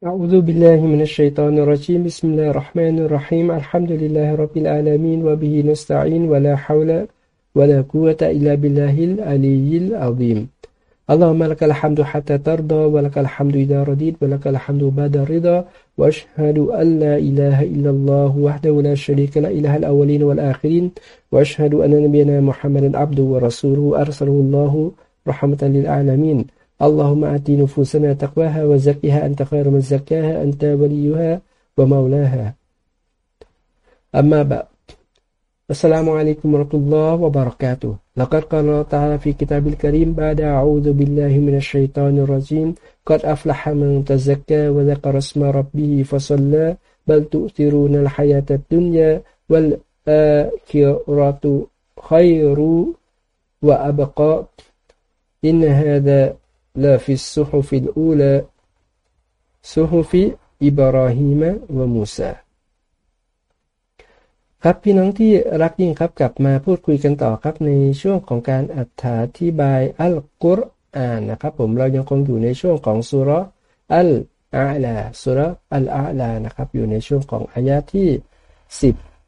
أعوذ بالله من الشيطان الرجيم. بسم الله الرحمن الرحيم. الحمد لله رب العالمين وبه نستعين ولا حول ولا قوة إلا بالله العلي العظيم. اللهم لك الحمد حتى ترضى ولك الحمد إذا رضيت ولك الحمد بعد الرضا وأشهد أن لا إله إلا الله وحده لا شريك له إله الأولين والآخرين وأشهد أن نبينا محمدا عبده ورسوله أرسله الله رحمة للعالمين. اللهم آت نفوسنا تقواها وزكها أنت خير من زكاها أنت وليها ومولاها. أما بعد السلام عليكم ورحمة الله وبركاته. لقد قال الله تعالى في كتاب الكريم بعد أعوذ بالله من الشيطان الرجيم قد أفلح من تزكى وذكر اسم ربه فصلى بل تؤثرون الحياة الدنيا والآخرة خير وأبقى. إن هذا لا في الصحف الأولى صحف إبراهيم وموسى ครับพี่น้องที่รักยิ่งครับกลับมาพูดคุยกันต่อครับในช่วงของการอธิบายอัลกุรอานนะครับผมเรายังคงอยู่ในช่วงของสุรอัลอาลาสุรอัลอาลานะครับอยู่ในช่วงของอายะที่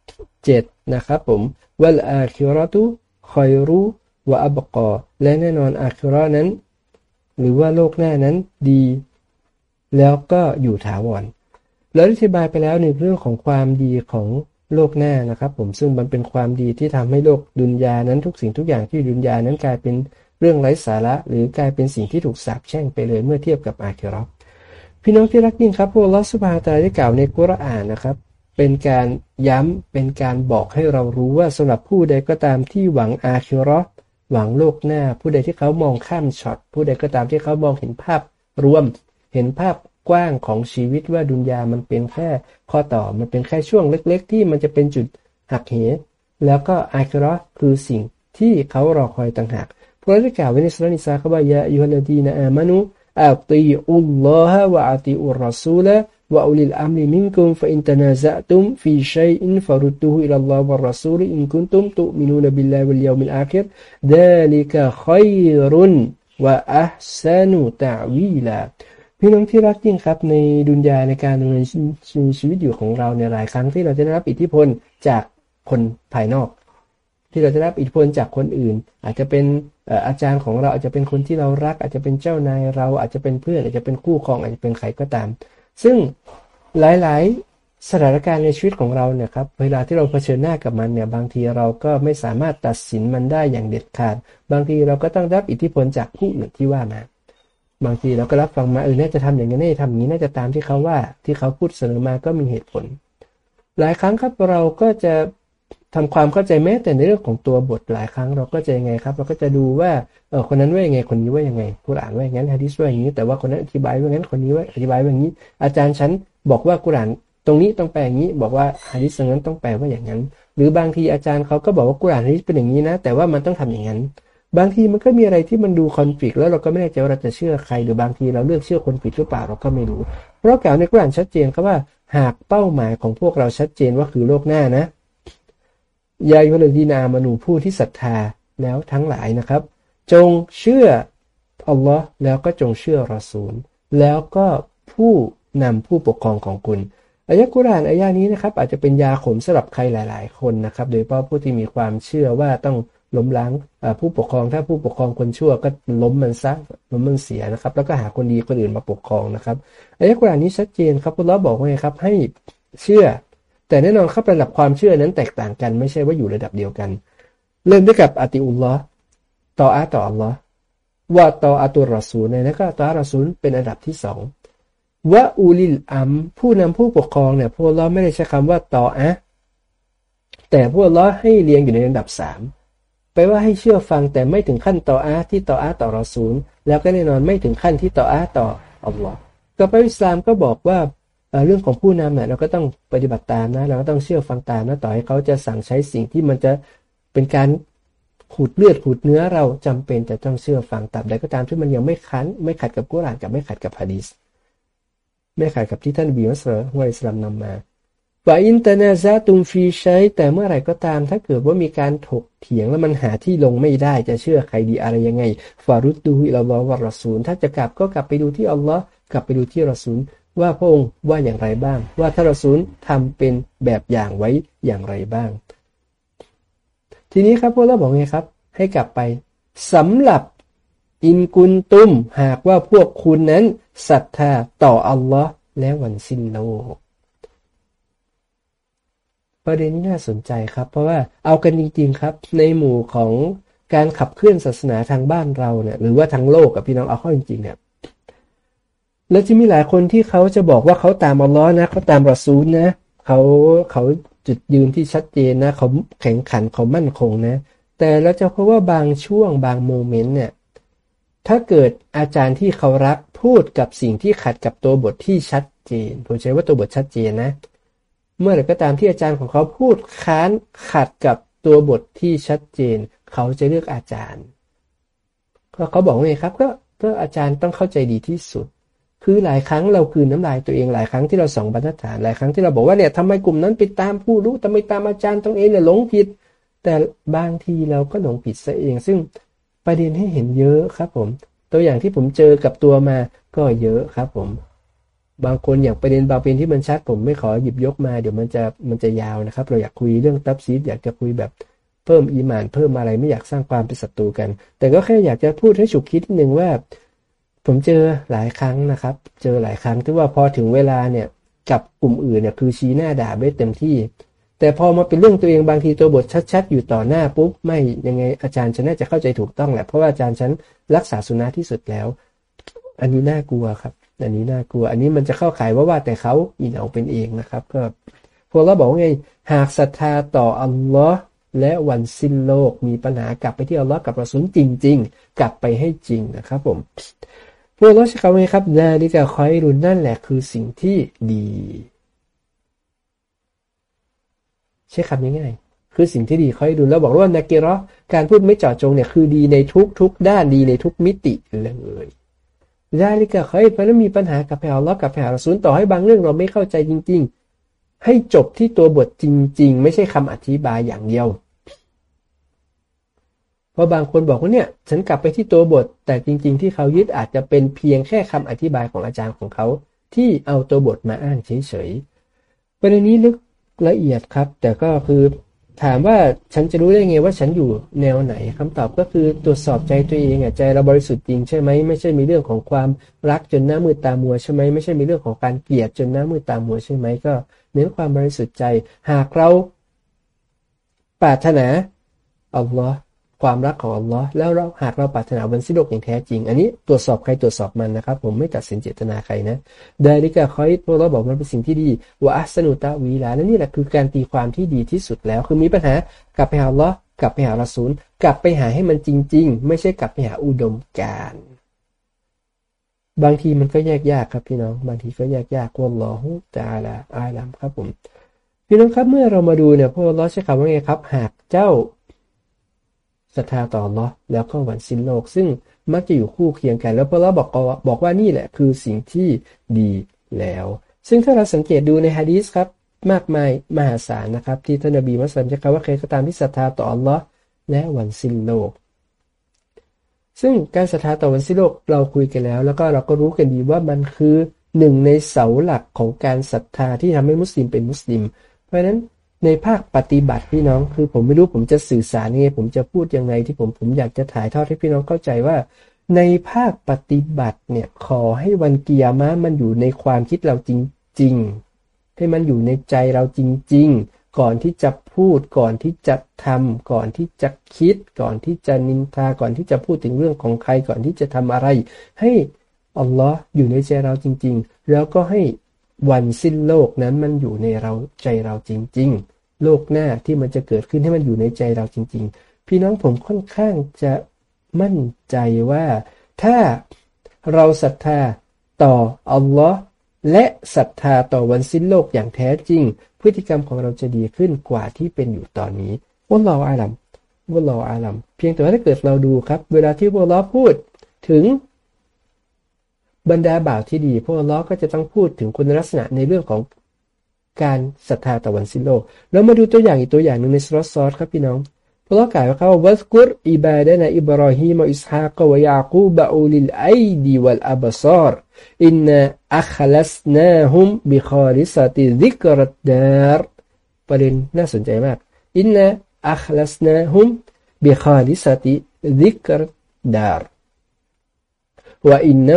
17นะครับผมวัลอาคิรตุคอยรูวะอับกอและแน่นอนอาคิรอนั้น หรือว่าโลกหน้านั้นดี แล้วก็อยู่ถาวรเราอธิบายไปแล้วในเรื่องของความดีของโลกหน้านะครับ ผมซึ่งมันเป็นความดีที่ทำให้โลกดุนยานั้นทุกสิ่งทุกอย่างที่ดุนยานั้นกลายเป็นเรื่องไร้สาระ หรือกลายเป็นสิ่งที่ถูกสาปแช่งไปเลยเมื่อเทียบกับอาคิรอพี่น้องที่รักยิ่งครับพวกลอสุบาตาได้กล่าวในกุรอานนะครับ เป็นการย้ำเป็นการบอกให้เรารู้ว่าสำหรับผู้ใดก็ตามที่หวังอาคิรอ หวังโลกหน้า ผู้ใดที่เขามองข้ามช็อต ผู้ใดก็ตามที่เขามองเห็นภาพรวม เห็นภาพกว้างของชีวิตว่าดุนยามันเป็นแค่ข้อต่อมันเป็นแค่ช่วงเล็ก ๆ ที่มันจะเป็นจุดหักเห แล้วก็อาคราคือสิ่งที่เขารอคอยต่างหากพระได้กล่าวไว้ในสุรนิสาเขาว่ายาอิฮัลดีนอามานุอัติอุลลอฮะวะอัติอุรรสูละ وأولي الأمر منكم فإن تنازعتم في شيء فردوه إلى الله والرسول إن كنتم تؤمنون بالله واليوم الآخر ذلك خير وأحسن تعويلا พี่น้องที่รักยิ่งครับในดุนยาในการดำเนินชีวิตอยู่ของเราในหลายครั้งที่เราจะได้รับอิทธิพลจากคนภายนอก ที่เราจะรับอิทธิพลจากคนอื่น อาจจะเป็นอาจารย์ของเราอาจจะเป็นคนที่เรารัก อาจจะเป็นเจ้านายเราอาจจะเป็นเพื่อนอาจจะเป็นคู่ครองอาจจะเป็นใครก็ตาม ซึ่งหลาย ๆ สถานการณ์ในชีวิตของเราเนี่ยครับ เวลาที่เราเผชิญหน้ากับมันเนี่ย บางทีเราก็ไม่สามารถตัดสินมันได้อย่างเด็ดขาด บางทีเราก็ต้องรับอิทธิพลจากผู้อื่นที่ว่ามา บางทีเราก็รับฟังมาเออ น่าจะทำอย่างนี้น่าจะทำอย่างนี้ น่าจะตามที่เขาว่า ที่เขาพูดเสนอมาก็มีเหตุผล หลายครั้งครับเราก็จะ ทำความเข้าใจแม้แต่ในเรื่องของตัวบทหลายครั้งเราก็จะยังไงครับ เราก็จะดูว่าเออคนนั้นว่ายังไงคนนี้ว่ายังไงกุรอานว่าอย่างนั้นฮะดิษว่าอย่างนี้ แต่ว่าคนนั้นอธิบายว่างั้นคนนี้ว่าอธิบายว่าอย่างนี้ อาจารย์ฉันบอกว่ากุรอานตรงนี้ต้องแปลอย่างนี้ บอกว่าฮะดิษตรงนั้นต้องแปลว่าอย่างนั้น หรือบางทีอาจารย์เขาก็บอกว่ากุรอานฮะดิษเป็นอย่างนี้นะ แต่ว่ามันต้องทำอย่างนั้น บางทีมันก็มีอะไรที่มันดูคอนฟ lict แล้วเราก็ไม่แน่ใจว่าเราจะเชื่อใคร หรือบางทีเราเลือกเชื่อคนผิดหรือเปล่าเราก็ไม่รู้ เพราะกล่าวในกุรอานชัดเจนครับว่า หากเป้าหมายของพวกเราชัดเจนว่าคือโลกหน้านะ ยายุลดีนามนูผู้ที่ศรัทธาแล้วทั้งหลายนะครับ จงเชื่ออัลลอฮ์แล้วก็จงเชื่อรอซูล แล้วก็ผู้นำผู้ปกครองของคุณอายะกุรานอายะนี้นะครับอาจจะเป็นยาขมสำหรับใครหลาย ๆ คนนะครับ โดยเฉพาะผู้ที่มีความเชื่อว่าต้องล้มล้างผู้ปกครองถ้าผู้ปกครองคนชั่วก็ล้มมันซะล้มมันเสียนะครับ แล้วก็หาคนดีคนอื่นมาปกครองนะครับอายะกุรานนี้ชัดเจนครับพุทธลบอกว่าไงครับให้เชื่อ แต่แน่นอนครับระดับความเชื่อนั้นแตกต่างกันไม่ใช่ว่าอยู่ระดับเดียวกัน เริ่มด้วยกับอติอุลลอฮ์ต่ออาต่ออัลลอฮ์ว่าต่ออาตุรอซูลเนี่ยนะก็ต่อรอซูลเป็นอันดับที่สองวะอูลิลอัมผู้นำผู้ปกครองเนี่ยพวกเราไม่ได้ใช้คำว่าต่ออะแต่พวกเราให้เรียงอยู่ในอันดับสามแปลว่าให้เชื่อฟังแต่ไม่ถึงขั้นต่ออาที่ต่ออาต่อรอซูลแล้วก็แน่นอนไม่ถึงขั้นที่ต่ออาต่ออัลลอฮ์กับอิสลามก็บอกว่า เรื่องของผู้นำเนี่ยเราก็ต้องปฏิบัติตามนะ เราก็ต้องเชื่อฟังตามนะต่อให้เขาจะสั่งใช้สิ่งที่มันจะเป็นการขูดเลือดขูดเนื้อเราจำเป็นจะต้องเชื่อฟังตามใดก็ตามที่มันยังไม่คันไม่ขัดกับกุรานกับไม่ขัดกับฮะดีสไม่ขัดกับที่ท่านบีมัสเตอร์วะอิสลามนำมาว่าอินเตอร์เนซาตุมฟีใช้แต่เมื่อไหร่ก็ตามถ้าเกิดว่ามีการถกเถียงแล้วมันหาที่ลงไม่ได้จะเชื่อใครดีอะไรยังไงفردوه إلى الله والرسول ถ้าจะกลับก็กลับไปดูที่อัลลอฮ์กลับไปดูที่รอซูล ว่าพระองค์ว่าอย่างไรบ้าง ว่าท่านรอซูลทำเป็นแบบอย่างไว้อย่างไรบ้าง ทีนี้ครับพวกเราบอกไงครับ ให้กลับไปสำหรับอินกุนตุมหากว่าพวกคุณนั้นศรัทธาต่ออัลลอฮ์และวันสิ้นโลกประเด็นนี้น่าสนใจครับ เพราะว่าเอากันจริงๆครับ ในหมู่ของการขับเคลื่อนศาสนาทางบ้านเราเนี่ยหรือว่าทางโลกกับพี่น้องเอาเข้อจริงๆเนี่ย แล้วจะมีหลายคนที่เขาจะบอกว่าเขาตามอัลลอฮ์นะเขาตามรอซูลนะเขาเขาจุดยืนที่ชัดเจนนะเขาแข็งขันเขามั่นคงนะ แต่เราจะพบว่าบางช่วงบางโมเมนต์เนี่ยถ้าเกิดอาจารย์ที่เขารักพูดกับสิ่งที่ขัดกับตัวบทที่ชัดเจนผมใช้ว่าตัวบทชัดเจนนะ เมื่อไหร่ก็ตามที่อาจารย์ของเขาพูดค้านขัดกับตัวบทที่ชัดเจน เขาจะเลือกอาจารย์ก็เขาบอกว่าไงครับก็ก็อาจารย์ต้องเข้าใจดีที่สุด คือหลายครั้งเราคืนน้ำลายตัวเองหลายครั้งที่เราส่องบรรทัดฐานหลายครั้งที่เราบอกว่าเนี่ยทำไมกลุ่มนั้นไปตามผู้รู้ทำไมตามอาจารย์ตรงเองเนี่ยหลงผิด แต่บางทีเราก็หลงผิดซะเอง ซึ่งประเด็นให้เห็นเยอะครับผม ตัวอย่างที่ผมเจอกับตัวมาก็เยอะครับผม บางคนอย่างประเด็นบางประเด็นที่มันชัดผมไม่ขอหยิบยกมาเดี๋ยวมันจะมันจะยาวนะครับ เราอยากคุยเรื่องตับซีดอยากจะคุยแบบเพิ่มอีมาน เพิ่มอะไรไม่อยากสร้างความเป็นศัตรูกัน แต่ก็แค่อยากจะพูดให้ฉุกคิดหนึ่งว่า ผมเจอหลายครั้งนะครับ เจอหลายครั้งที่ว่าพอถึงเวลาเนี่ยกับกลุ่มอื่นเนี่ยคือชี้หน้าด่าไม่เต็มที่ แต่พอมาเป็นเรื่องตัวเองบางทีตัวบทชัด ๆ อยู่ต่อหน้าปุ๊บไม่ยังไงอาจารย์ฉันน่าจะเข้าใจถูกต้องแหละเพราะว่าอาจารย์ฉันรักษาสุนัขที่สุดแล้ว อันนี้น่ากลัวครับอันนี้น่ากลัว อันนี้มันจะเข้าข่ายว่าว่าแต่เขาอินเอาเป็นเองนะครับก็พวกเราบอกว่าไงหากศรัทธาต่ออัลลอฮ์และวันสิ้นโลกมีปัญหากลับไปที่อัลลอฮ์กับประสุนจริง ๆ กลับไปให้จริงนะครับผม พวกเราใช้คำว่าครับนาลิกาคอยรุนนั่นแหละคือสิ่งที่ดี ใช้คำง่ายๆคือสิ่งที่ดีคอยดูแล้วบอกว่านาเกรอการพูดไม่เจาะจงเนี่ยคือดีในทุกทุกด้านดีในทุกมิติเลยได้ลิกะคอยเพราะนั้นมีปัญหากับแผ่วล้อกับแผ่วรสูลต่อให้บางเรื่องเราไม่เข้าใจจริง ๆ ให้จบที่ตัวบทจริง ๆ ไม่ใช่คำอธิบายอย่างเดียว เพราะบางคนบอกว่าเนี่ย ฉันกลับไปที่ตัวบท แต่จริง ๆ ที่เขายึดอาจจะเป็นเพียงแค่คำอธิบายของอาจารย์ของเขา ที่เอาตัวบทมาอ้างเฉยๆประเด็นนี้ลึกละเอียดครับ แต่ก็คือถามว่าฉันจะรู้ได้ไงว่าฉันอยู่แนวไหนคำตอบก็คือตรวจสอบใจตัวเองอะใจเราบริสุทธิ์จริงใช่ไหมไม่ใช่มีเรื่องของความรักจนหน้ามือตามัวใช่ไหมไม่ใช่มีเรื่องของการเกลียดจนหน้ามือตามัวใช่ไหมก็เน้นความบริสุทธิ์ใจ หากเราปรารถนาอัลลอฮ์ ความรักของอัลลอฮ์แล้วเราหากเราปรารถนาวันสิ้นโลกอย่างแท้จริง อันนี้ตรวจสอบใครตรวจสอบมันนะครับ ผมไม่ตัดสินเจตนาใครนะเดลิกาคอยพวกเราบอกมันเป็นสิ่งที่ดีว่าอัสนุตะวีลาและนี่แหละคือการตีความที่ดีที่สุดแล้ว คือมีปัญหากลับไปหาอัลลอฮ์กลับไปหาละซูลกลับไปหาให้มันจริง ๆ ไม่ใช่กลับไปหาอุดมการบางทีมันก็แยกยากครับพี่น้องบางทีก็แยกยากวัลลอฮุตาลาอาลัมครับผม พี่น้องครับเมื่อเรามาดูเนี่ยพวกเราใช้คำว่าไงครับ หากเจ้า ศรัทธาต่อลอแล้วก็วันสิ้นโลก ซึ่งมักจะอยู่คู่เคียงกัน แล้วพระเราบอกบอกว่านี่แหละคือสิ่งที่ดีแล้ว ซึ่งถ้าเราสังเกตดูในฮะดีสครับมากมายมหาศาลนะครับ ที่ท่านนบีมุสลิมจะกล่าวว่าใครก็ตามที่ศรัทธาต่ออัลลอฮ์และวันสิ้นโลก ซึ่งการศรัทธาต่อวันสิ้นโลกเราคุยกันแล้ว แล้วก็เราก็รู้กันดีว่ามันคือหนึ่งในเสาหลักของการศรัทธาที่ทำให้มุสลิมเป็นมุสลิม เพราะฉะนั้น ในภาคปฏิบัติพี่น้องคือผมไม่รู้ผมจะสื่อสารยังไงผมจะพูดยังไงที่ผมผมอยากจะถ่ายทอดให้พี่น้องเข้าใจว่า ในภาคปฏิบัติเนี่ยขอให้วันเกียร์มามันอยู่ในความคิดเราจริง ๆ ให้มันอยู่ในใจเราจริง ๆ ก่อนที่จะพูดก่อนที่จะทำก่อนที่จะคิด ก่อนที่จะนินทาก่อนที่จะพูดถึงเรื่องของใครก่อนที่จะทำอะไร ให้อัลลอฮ์อยู่ในใจเราจริง ๆ แล้วก็ให้วันสิ้นโลกนั้นมันอยู่ในเราใจเราจริง ๆ โลกหน้าที่มันจะเกิดขึ้นให้มันอยู่ในใจเราจริง ๆ พี่น้องผมค่อนข้างจะมั่นใจว่าถ้าเราศรัทธาต่ออัลลอฮ์และศรัทธาต่อวันสิ้นโลกอย่างแท้จริง พฤติกรรมของเราจะดีขึ้นกว่าที่เป็นอยู่ตอนนี้วัลลออาลัมวลลออาลัมเพียงแต่ว่าถ้าเกิดเราดูครับ เวลาที่พวกเราพูดถึงบรรดาบ่าวที่ดีพวกเราก็จะต้องพูดถึงคุณลักษณะในเรื่องของ การศรัทธาต่อวันสิ้นโลก แล้วมาดูตัวอย่างอีกตัวอย่างหนึ่งในสลอซอสครับพี่น้องพระกล่าวว่าวัสกุรอิบาดนะอิบราฮิมอิสฮากวะยาคูบะอูลิลไอดีวัลอับซารอินนาอัคลัสนาฮุมบิคาริสติซิกรดดาร์ประเด็นน่าสนใจมากอินนาอัคลัสนาฮุมบิคาริสติซิกรดาร์ว่าอินน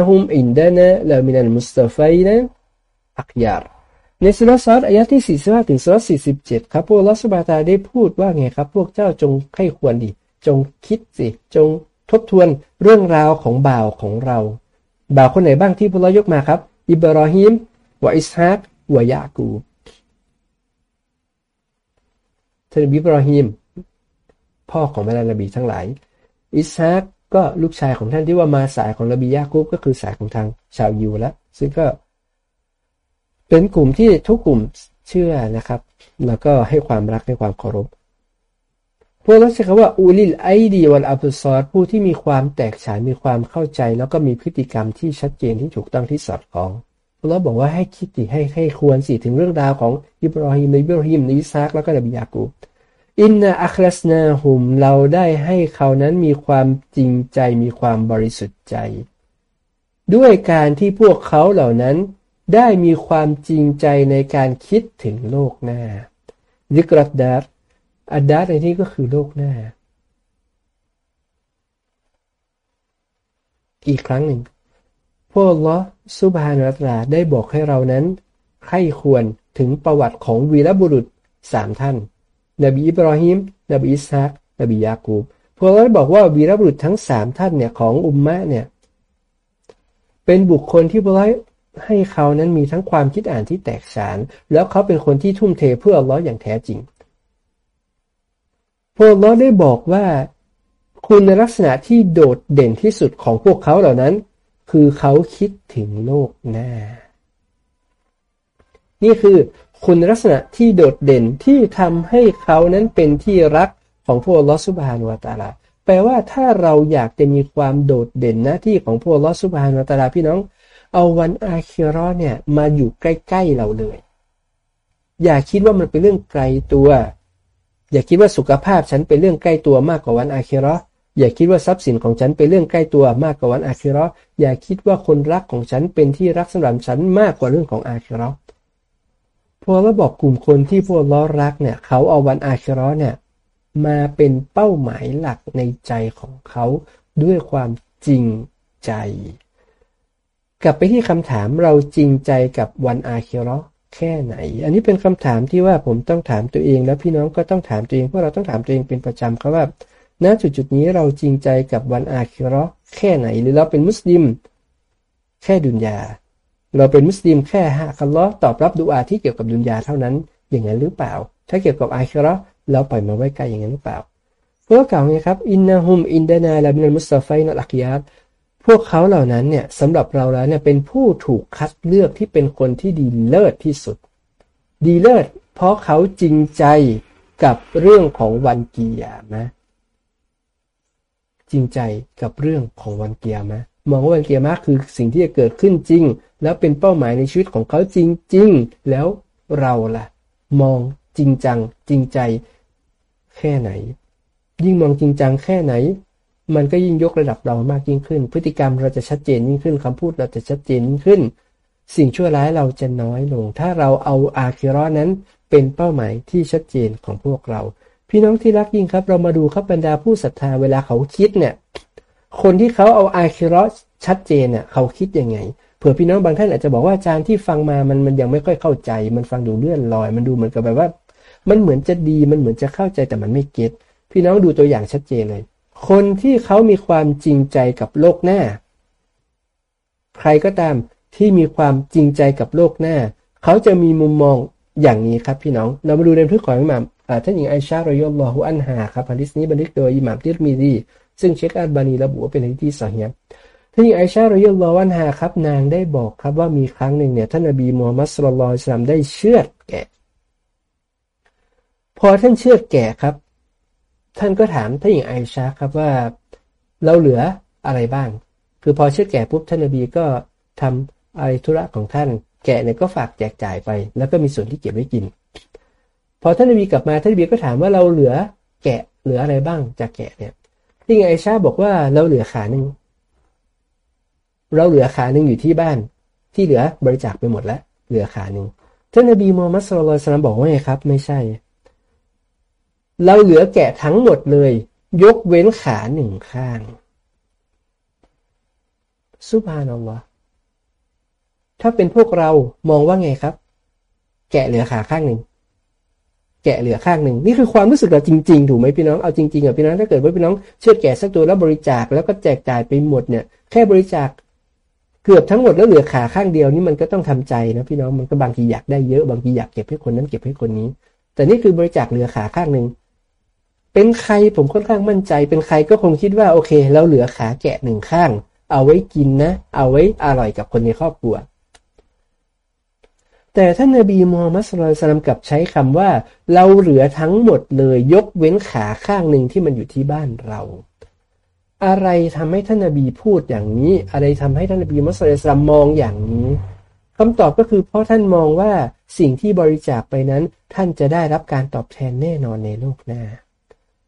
ในสุรษะอายะที่ 45 ถึงสุร47 ครับ พวกลอสบาตาได้พูดว่าไงครับ พวกเจ้าจงไข้ควรดี จงคิดสิ จงทบทวนเรื่องราวของบ่าวของเรา บ่าวคนไหนบ้างที่พวกเรายกมาครับ อิบรอฮิมวะอิสฮากวะยากูท่านอิบรอฮิมพ่อของบรรดานบีทั้งหลาย อิสฮากก็ลูกชายของท่านที่ว่ามาสายของนบียากูบก็คือสายของทางชาวยูแล้วซึ่งก็ เป็นกลุ่มที่ทุกกลุ่มเชื่อนะครับ แล้วก็ให้ความรักในความเคารพพวกเราใช้คำว่าอูลิลไอดีวันอัลซอรผู้ที่มีความแตกฉานมีความเข้าใจ แล้วก็มีพฤติกรรมที่ชัดเจนที่ถูกต้องที่สอดคล้องพวกเราบอกว่าให้คิดดิให้ให้ควรสิถึงเรื่องราวของอิบราฮิมในอิบราฮิมในอิสฮากแล้วก็นบียากูอินนาอัคลสนาหุมเราได้ให้เขานั้นมีความจริงใจมีความบริสุทธิ์ใจ ด้วยการที่พวกเขาเหล่านั้น ได้มีความจริงใจในการคิดถึงโลกหน้าذكرى الدار الدار ในที่ก็คือโลกหน้า อีกครั้งหนึ่งพระองค์อัลลอฮ์ سبحانه وتعالى ได้บอกให้เรานั้นใคร่ครวญถึงประวัติของวีรบุรุษสามท่าน นบีอิบรอฮิม นบีอิสฮากนบียากูบ พระองค์บอกว่าวีรบุรุษทั้งสามท่านเนี่ยของ أمة เนี่ย เป็นบุคคลที่พวกเรา ให้เขานั้นมีทั้งความคิดอ่านที่แตกฉาน แล้วเขาเป็นคนที่ทุ่มเทเพื่ออัลลอฮ์อย่างแท้จริงพวกอัลลอฮ์ได้บอกว่า คุณลักษณะที่โดดเด่นที่สุดของพวกเขาเหล่านั้น คือเขาคิดถึงโลกหน้า นี่คือคุณลักษณะที่โดดเด่นที่ทำให้เขานั้นเป็นที่รักของพวกลอสุบฮานวาตาลาแปลว่าถ้าเราอยากจะมีความโดดเด่นหน้าที่ของพวกลอสุบฮานวาตาลาพี่น้อง เอาวันอาคิรอเนี่ย มาอยู่ใกล้ๆเราเลย อย่าคิดว่ามันเป็นเรื่องไกลตัว อย่าคิดว่าสุขภาพฉันเป็นเรื่องใกล้ตัวมากกว่าวันอาคิรออย่าคิดว่าทรัพย์สินของฉันเป็นเรื่องใกล้ตัวมากกว่าวันอาคิรออย่าคิดว่าคนรักของฉันเป็นที่รักสำหรับฉันมากกว่าเรื่องของอาคิรอพอเราบอกกลุ่มคนที่พวกล้อรักเนี่ยเขาเอาวันอาคิรอเนี่ยมาเป็นเป้าหมายหลักในใจของเขาด้วยความจริงใจ กลับไปที่คำถามเราจริงใจกับวันอาเคิรอแค่ไหน อันนี้เป็นคำถามที่ว่าผมต้องถามตัวเอง แล้วพี่น้องก็ต้องถามตัวเองเพราะเราต้องถามตัวเองเป็นประจำครับว่าณจุดจุดนี้เราจริงใจกับวันอาคิรอแค่ไหน หรือเราเป็นมุสลิม แค่ดุนยา เราเป็นมุสลิมแค่ฮะคัลลอตอบรับดูอาที่เกี่ยวกับดุนยาเท่านั้นอย่างนั้นหรือเปล่า ถ้าเกี่ยวกับอาคิรอเราปล่อยมาไว้ไกลอย่างนั้นหรือเปล่า เพราะกล่าวไงครับอินนาฮุมอินดานาลาบินัลมุสตาฟัยนัลอักยาบ พวกเขาเหล่านั้นเนี่ยสำหรับเราแล้วเนี่ยเป็นผู้ถูกคัดเลือกที่เป็นคนที่ดีเลิศที่สุด ดีเลิศเพราะเขาจริงใจกับเรื่องของวันเกียร์นะจริงใจกับเรื่องของวันเกียร์มะมองว่าวันเกียร์มะคือสิ่งที่จะเกิดขึ้นจริง แล้วเป็นเป้าหมายในชีวิตของเขาจริง ๆ แล้วเราล่ะ มองจริงจัง จริงใจ แค่ไหน ยิ่งมองจริงจังแค่ไหน มันก็ยิ่งยกระดับเรามากยิ่งขึ้น พฤติกรรมเราจะชัดเจนยิ่งขึ้นคำพูดเราจะชัดเจนยิ่งขึ้น สิ่งชั่วร้ายเราจะน้อยลง ถ้าเราเอาอาคิรอนั้นเป็นเป้าหมายที่ชัดเจนของพวกเรา พี่น้องที่รักยิ่งครับ เรามาดูครับบรรดาผู้ศรัทธาเวลาเขาคิดเนี่ยคนที่เขาเอาอาคิรอชัดเจนเนี่ยเขาคิดยังไงเผื่อพี่น้องบางท่านอาจจะบอกว่าอาจารย์ที่ฟังมามันมันยังไม่ค่อยเข้าใจ มันฟังดูเลื่อนลอย มันดูเหมือนกับแบบว่า มันเหมือนจะดีมันเหมือนจะเข้าใจแต่มันไม่เก็ตพี่น้องดูตัวอย่างชัดเจนเลย คนที่เขามีความจริงใจกับโลกหน้า ใครก็ตามที่มีความจริงใจกับโลกหน้า เขาจะมีมุมมองอย่างนี้ครับพี่น้อง เรามาดูในพื้นของอิหม่ามท่านหญิงไอชารอยลลอฮุอันฮาครับฮะดิษนี้บันทึกโดยอิหม่ามติรมีดี ซึ่งเชคอัลบานีระบุว่าเป็นฮะดิษที่สฮีท่านหญิงไอชารอยลลอฮุอันฮาครับนางได้บอกครับว่ามีครั้งหนึ่งเนี่ยท่านนบีมูฮัมมัดสุลลัลสลามได้เชือดแกะ พอท่านเชือดแกะครับ ท่านก็ถามท่านหญิงไอชาครับว่า เราเหลืออะไรบ้าง คือพอเชื่อแก่ปุ๊บท่านนบีก็ทำอะไรธุระของท่าน แกะเนี่ยก็ฝากแจกจ่ายไป แล้วก็มีส่วนที่เก็บไว้กิน พอท่านนบีกลับมาท่านนบีก็ถามว่าเราเหลือแกะเหลืออะไรบ้าง จากแกะเนี่ยที่ไงไอชาบอกว่าเราเหลือขาหนึ่งเราเหลือขาหนึ่งอยู่ที่บ้าน ที่เหลือบริจาคไปหมดแล้ว เหลือขาหนึ่งท่านนบีมูฮัมมัดสุลลัลสลามบอกว่าไงครับ ไม่ใช่ เราเหลือแกะทั้งหมดเลย ยกเว้นขาหนึ่งข้างสุภานัลลอฮถ้าเป็นพวกเรามองว่าไงครับ แกะเหลือขาข้างหนึ่งแกะเหลือข้างหนึ่งนี่คือความรู้สึกเราจริงๆถูกไหมพี่น้องเอาจริงๆอะพี่น้องถ้าเกิดว่าพี่น้องเชื่อแกะสักตัวแล้วบริจาคแล้วก็แจกจ่ายไปหมดเนี่ย แค่บริจาคเกือบทั้งหมดแล้วเหลือขาข้างเดียวนี่มันก็ต้องทำใจนะพี่น้องมันก็บางทีอยากได้เยอะบางทีอยากเก็บให้คนนั้นเก็บให้คนนี้ แต่นี่คือบริจาคเหลือขาข้างหนึ่ง เป็นใครผมค่อนข้างมั่นใจ เป็นใครก็คงคิดว่าโอเค เราเหลือขาแกะหนึ่งข้าง เอาไว้กินนะ เอาไว้อร่อยกับคนในครอบครัว แต่ท่านนบีมูฮัมมัดสุลตัลกับใช้คำว่า เราเหลือทั้งหมดเลย ยกเว้นขาข้างหนึ่งที่มันอยู่ที่บ้านเรา อะไรทำให้ท่านนบีพูดอย่างนี้ อะไรทำให้ท่านนบีมุสลิมมองอย่างนี้คำตอบก็คือเพราะท่านมองว่าสิ่งที่บริจาคไปนั้น ท่านจะได้รับการตอบแทนแน่นอนในโลกหน้า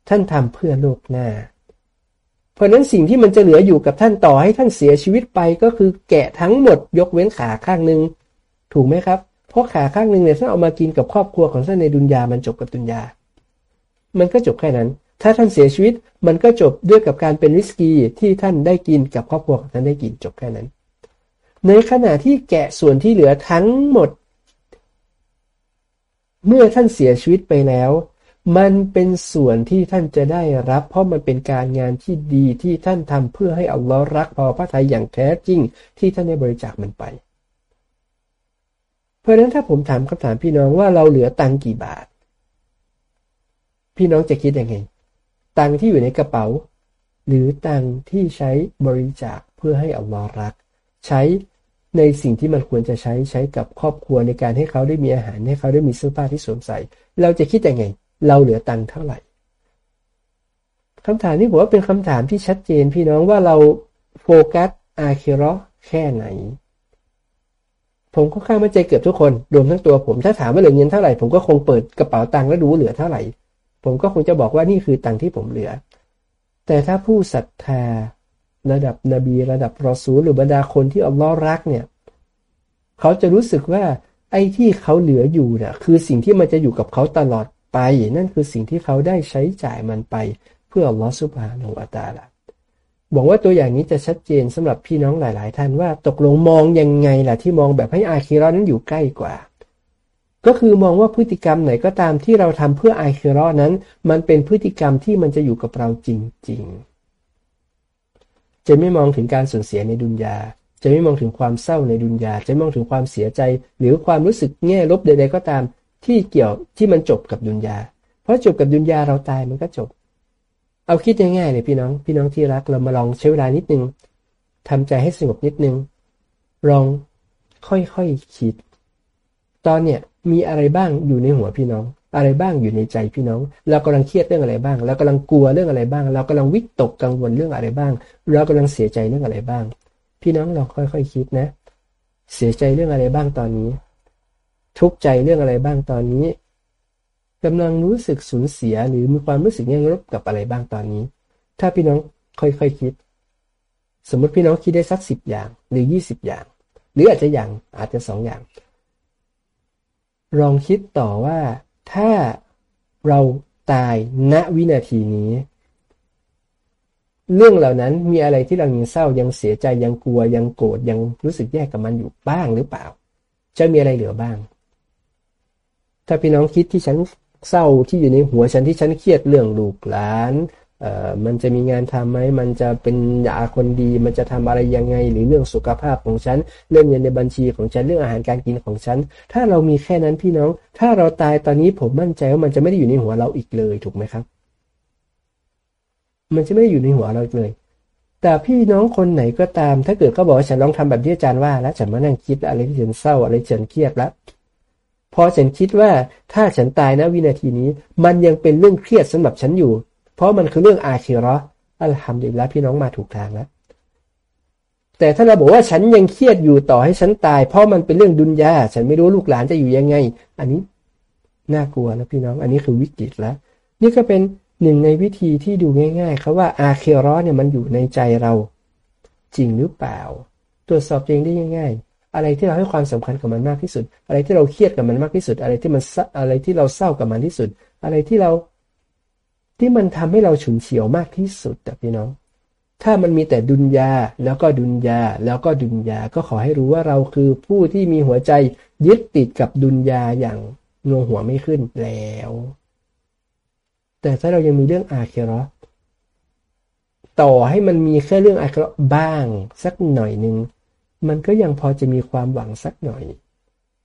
ท่านทำเพื่อโลกหน้า เพราะนั้นสิ่งที่มันจะเหลืออยู่กับท่านต่อให้ท่านเสียชีวิตไปก็คือแกะทั้งหมดยกเว้นขาข้างหนึ่งถูกไหมครับ เพราะขาข้างหนึ่งเนี่ยถ้านเอามากินกับครอบครัวของท่านในดุนยามันจบกับดุนยา มันก็จบแค่นั้น ถ้าท่านเสียชีวิตมันก็จบด้วยกับการเป็นริสกี้ที่ท่านได้กินกับครอบครัวของท่านได้กินจบแค่นั้น ในขณะที่แกะส่วนที่เหลือทั้งหมด เมื่อท่านเสียชีวิตไปแล้ว มันเป็นส่วนที่ท่านจะได้รับ เพราะมันเป็นการงานที่ดีที่ท่านทำเพื่อให้อัลลอฮ์รักพอพระทัยอย่างแท้จริง ที่ท่านได้บริจาคมันไป เพราะฉะนั้นถ้าผมถามคำถามพี่น้องว่าเราเหลือตังกี่บาท พี่น้องจะคิดยังไง ตังที่อยู่ในกระเป๋า หรือตังที่ใช้บริจาคเพื่อให้อัลลอฮ์รัก ใช้ในสิ่งที่มันควรจะใช้ใช้กับครอบครัวในการให้เขาได้มีอาหารให้เขาได้มีเสื้อผ้าที่สวมใส่ เราจะคิดยังไง เราเหลือตังค์เท่าไหร่คำถามนี้ผมว่าเป็นคำถามที่ชัดเจนพี่น้องว่าเราโฟกัสอาคิรอแค่ไหน ผมก็ข้างมั่นใจเกือบทุกคนรวมทั้งตัวผมถ้าถามว่าเหลือเงินเท่าไหร่ผมก็คงเปิดกระเป๋าตังค์แล้วดูเหลือเท่าไหร่ ผมก็คงจะบอกว่านี่คือตังค์ที่ผมเหลือ แต่ถ้าผู้ศรัทธาระดับนบีระดับรอซูลหรือบรรดาคนที่อัลลอฮ์รักเนี่ย เขาจะรู้สึกว่าไอ้ที่เขาเหลืออยู่เนี่ยคือสิ่งที่มันจะอยู่กับเขาตลอด นั่นคือสิ่งที่เขาได้ใช้จ่ายมันไปเพื่อลอสุบฮานอัตาละบอกว่าตัวอย่างนี้จะชัดเจนสำหรับพี่น้องหลาย ๆ ท่านว่าตกลงมองยังไงล่ะที่มองแบบให้อาคีรอนั้นอยู่ใกล้กว่า ก็คือมองว่าพฤติกรรมไหนก็ตามที่เราทำเพื่ออาคีรอนั้น มันเป็นพฤติกรรมที่มันจะอยู่กับเราจริง ๆ จะไม่มองถึงการสูญเสียในดุนยา จะไม่มองถึงความเศร้าในดุนยา จะมองถึงความเสียใจ หรือความรู้สึกแง่ลบใด ๆ ก็ตาม ที่เกี่ยวที่มันจบกับดุนยา เพราะจบกับดุนยาเราตายมันก็จบ เอาคิดง่ายๆเลยพี่น้อง พี่น้องที่รักเรามาลองใช้เวลานิดนึงทำใจให้สงบนิดนึง ลองค่อยๆคคิด ตอนเนี้ยมีอะไรบ้างอยู่ในหัวพี่น้อง อะไรบ้างอยู่ในใจพี่น้อง เรากำลังเครียดเรื่องอะไรบ้าง เรากำลังกลัวเรื่องอะไรบ้าง เรากำลังวิตกกังวลเรื่องอะไรบ้าง เรากำลังเสียใจเรื่องอะไรบ้าง พี่น้องลองค่อยๆคคิดนะ เสียใจเรื่องอะไรบ้างตอนนี้ ทุกข์ใจเรื่องอะไรบ้างตอนนี้กำลังรู้สึกสูญเสียหรือมีความรู้สึกแย่ลบกับอะไรบ้างตอนนี้ ถ้าพี่น้องค่อยๆคคิด สมมติพี่น้องคิดได้สักสิบอย่าง หรือยี่สิบอย่าง หรืออาจจะอย่างอาจจะสองอย่าง ลองคิดต่อว่าถ้าเราตายณวินาทีนี้ เรื่องเหล่านั้นมีอะไรที่เรายังเศร้ายังเสียใจยังกลัวยังโกรธยังรู้สึกแย่กับมันอยู่บ้างหรือเปล่า จะมีอะไรเหลือบ้าง ถ้าพี่น้องคิดที่ฉันเศร้าที่อยู่ในหัวฉันที่ฉันเครียดเรื่องลูกหลานเอ่อมันจะมีงานทำไหมมันจะเป็นยาคนดี มันจะทำอะไรยังไง หรือเรื่องสุขภาพของฉัน เรื่องเงินในบัญชีของฉัน เรื่องอาหารการกินของฉัน ถ้าเรามีแค่นั้นพี่น้อง ถ้าเราตายตอนนี้ผมมั่นใจว่ามันจะไม่ได้อยู่ในหัวเราอีกเลยถูกไหมครับ มันจะไม่ได้อยู่ในหัวเราเลย แต่พี่น้องคนไหนก็ตาม ถ้าเกิดเขาบอกว่าฉันลองทำแบบที่อาจารย์ว่า แล้วฉันมานั่งคิดอะไรที่ฉันเศร้าอะไรที่ฉันเครียดแล้ว พอฉันคิดว่าถ้าฉันตายนะวินาทีนี้ มันยังเป็นเรื่องเครียดสำหรับฉันอยู่ เพราะมันคือเรื่องอาคิรออัลฮัมดุลิลละพี่น้องมาถูกทางแล้วแต่ถ้าเราบอกว่าฉันยังเครียดอยู่ต่อให้ฉันตาย เพราะมันเป็นเรื่องดุนยาฉันไม่รู้ลูกหลานจะอยู่ยังไง อันนี้น่ากลัวนะพี่น้อง อันนี้คือวิกฤตแล้ว นี่ก็เป็นหนึ่งในวิธีที่ดูง่ายๆครับว่าอาเครอเนี่ยมันอยู่ในใจเราจริงหรือเปล่า ตรวจสอบเองได้ง่ายๆ อะไรที่เราให้ความสำคัญกับมันมากที่สุด อะไรที่เราเครียดกับมันมากที่สุด อะไรที่มันอะไรที่เราเศร้ากับมันที่สุด อะไรที่เราที่มันทำให้เราฉุนเฉียวมากที่สุดแต่พี่น้อง ถ้ามันมีแต่ดุนยาแล้วก็ดุนยาแล้วก็ดุนยาก็ขอให้รู้ว่าเราคือผู้ที่มีหัวใจยึดติดกับดุนยาอย่างงงหัวไม่ขึ้นแล้ว แต่ถ้าเรายังมีเรื่องอาเครอต่อให้มันมีแค่เรื่องอาเครอบ้างสักหน่อยหนึ่ง มันก็ยังพอจะมีความหวังสักหน่อย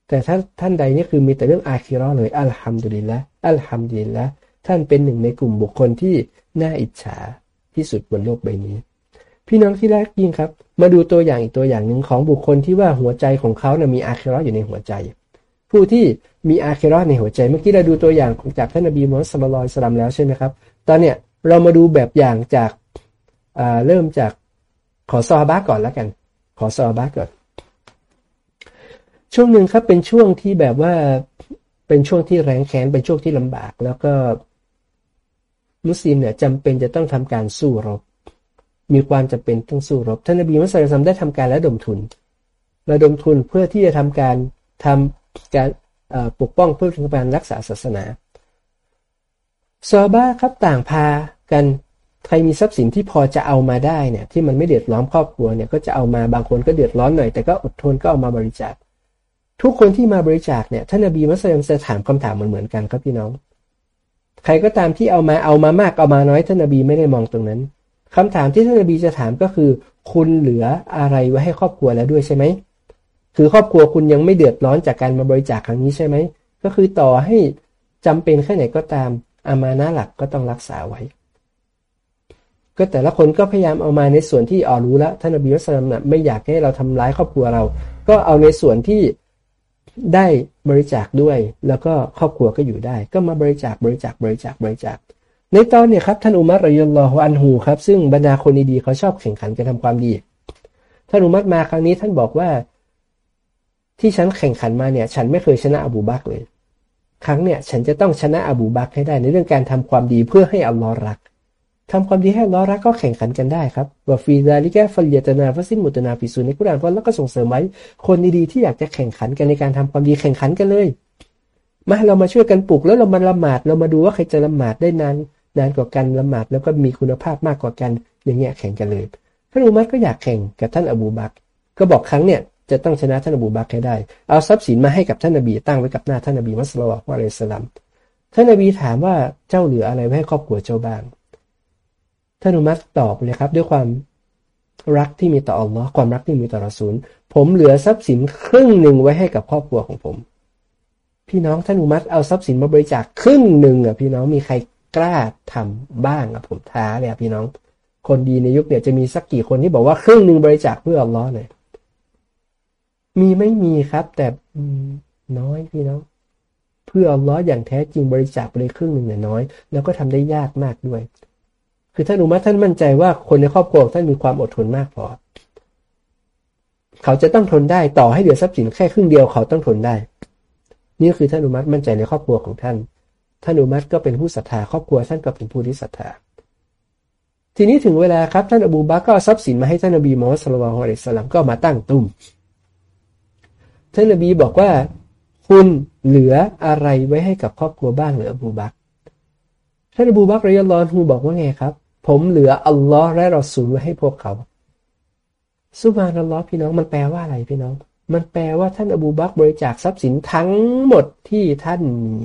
แต่ถ้าท่านใดนี่คือมีแต่เรื่องอาคิรอเลยอัลฮัมดุลิลละอัลฮัมดุลิลละท่านเป็นหนึ่งในกลุ่มบุคคลที่น่าอิจฉาที่สุดบนโลกใบนี้ พี่น้องที่แรกยิ่งครับ มาดูตัวอย่างอีกตัวอย่างหนึ่งของบุคคลที่ว่าหัวใจของเขานะ่ะมีอาคิรออยู่ในหัวใจ ผู้ที่มีอาคิรอในหัวใจ เมื่อกี้เราดูตัวอย่างจากท่านนบีมุฮัมมัดสุลลัลสลัมแล้วใช่ไหมครับตอนเนี้ยเรามาดูแบบอย่างจากเริ่มจากขอซอบาก่อนแล้วกัน ขอซอบาก่อนช่วงหนึ่งครับเป็นช่วงที่แบบว่าเป็นช่วงที่แรงแค้นเป็นช่วงที่ลำบาก แล้วก็มุสลิมเนี่ยจำเป็นจะต้องทำการสู้รบ มีความจำเป็นต้องสู้รบท่านนบีมุสลิมได้ทำการระดมทุน ระดมทุนเพื่อที่จะทำการทำการปกป้องเพื่อทำการรักษาศาสนาซอบ้าครับต่างพากัน ใครมีทรัพย์สินที่พอจะเอามาได้เนี่ย ที่มันไม่เดือดร้อนครอบครัวเนี่ยก็จะเอามาบางคนก็เดือดร้อนหน่อยแต่ก็อดทนก็เอามาบริจาค ทุกคนที่มาบริจาคเนี่ยท่านนบีมุสลิมจะถามคำถามเหมือนๆกันครับพี่น้อง ใครก็ตามที่เอามาเอามามากเอามาน้อยท่านนบีไม่ได้มองตรงนั้นคำถามที่ท่านนบีจะถามก็คือ คุณเหลืออะไรไว้ให้ครอบครัวแล้วด้วยใช่ไหมคือครอบครัวคุณยังไม่เดือดร้อนจากการมาบริจาคครั้งนี้ใช่ไหมก็คือต่อให้จำเป็นแค่ไหนก็ตามอามานะหลักก็ต้องรักษาไว้ ก็แต่ละคนก็พยายามเอามาในส่วนที่อ๋อรู้แล้วท่านนบีมุสลิมนะไม่อยากให้เราทำร้ายครอบครัวเรา ก็เอาในส่วนที่ได้บริจาคด้วย แล้วก็ครอบครัวก็อยู่ได้ ก็มาบริจาคบริจาคบริจาคบริจาค ในตอนเนี่ยครับท่านอุมัร رضي الله عنه ครับซึ่งบรรดาคนดีๆเขาชอบแข่งขันกันทำความดี ท่านอุมัรมาครั้งนี้ท่านบอกว่าที่ฉันแข่งขันมาเนี่ย ฉันไม่เคยชนะอบูบักเลย ครั้งเนี่ยฉันจะต้องชนะอบูบักให้ได้ในเรื่องการทำความดีเพื่อให้อัลลอฮ์รัก ทำความดีให้อัลลอฮ์รักก็แข่งขันกันได้ครับوفي ذلك فليتنافس المتنافسون ในกุรานพอแล้วก็ส่งเสริมไว้ คนดีๆที่อยากจะแข่งขันกันในการทำความดีแข่งขันกันเลย มาเรามาช่วยกันปลุกแล้วเรามาละหมาดเรามาดูว่าใครจะละหมาดได้นานนานกว่ากันละหมาดแล้วก็มีคุณภาพมากกว่ากันอย่างเงี้ยแข่งกันเลยท่านอุมัรก็อยากแข่งกับท่านอบูบักก็บอกครั้งเนี่ยจะต้องชนะท่านอบูบักให้ได้ เอาทรัพย์สินมาให้กับท่านนบีตั้งไว้กับหน้าท่านนบีมัสลิมว่าอะลัยสลัมท่านนบีถามว่าเจ้าเหลืออะไรไว้ให้ครอบครัวเจ้าบ้าง ท่านอุมัตตอบเลยครับ ด้วยความรักที่มีต่ออัลลอฮ์ความรักที่มีต่อรอซูล ผมเหลือทรัพย์สินครึ่งหนึ่งไว้ให้กับครอบครัวของผม พี่น้องท่านอุมัตเอาทรัพย์สินมาบริจาคครึ่งหนึ่งอะพี่น้องมีใครกล้าทำบ้างอะผมท้าเลยพี่น้อง คนดีในยุคเนี่ยจะมีสักกี่คนที่บอกว่าครึ่งหนึ่งบริจาคเพื่ออัลลอฮ์เลยมีไม่มีครับ แต่น้อยพี่น้อง เพื่ออัลลอฮ์อย่างแท้จริงบริจาคไปเลยครึ่งหนึ่งเนี่ยน้อย แล้วก็ทำได้ยากมากด้วย คือท่านอุมัท่านมั่นใจว่าคนในครอบครัวท่านมีความอดทนมากพอเขาจะต้องทนได้ต่อให้เหลือทรัพย์สินแค่ครึ่งเดียวเขาต้องทนได้ นี่คือท่านอุมัตมั่นใจในครอบครัวของท่าน ท่านอุมัตก็เป็นผู้ศรัทธาครอบครัวท่านก็เป็นผู้ที่ศรัทธาทีนี้ถึงเวลาครับท่านอบูบักก็ทรัพย์สินมาให้ท่านอบีมอสลาฮ์อะลัยสลามก็มาตั้งตุ้มท่านอบีบอกว่า คุณเหลืออะไรไว้ให้กับครอบครัวบ้างหรืออบูบักท่านอบูบักรยัลลอนฮูบอกว่าไงครับ ผมเหลืออัลลอฮ์และรอซูลไว้ให้พวกเขาสุบานอัลลอฮ์พี่น้องมันแปลว่าอะไรพี่น้อง มันแปลว่าท่านอบูบักบริจาคทรัพย์สินทั้งหมดที่ท่านมี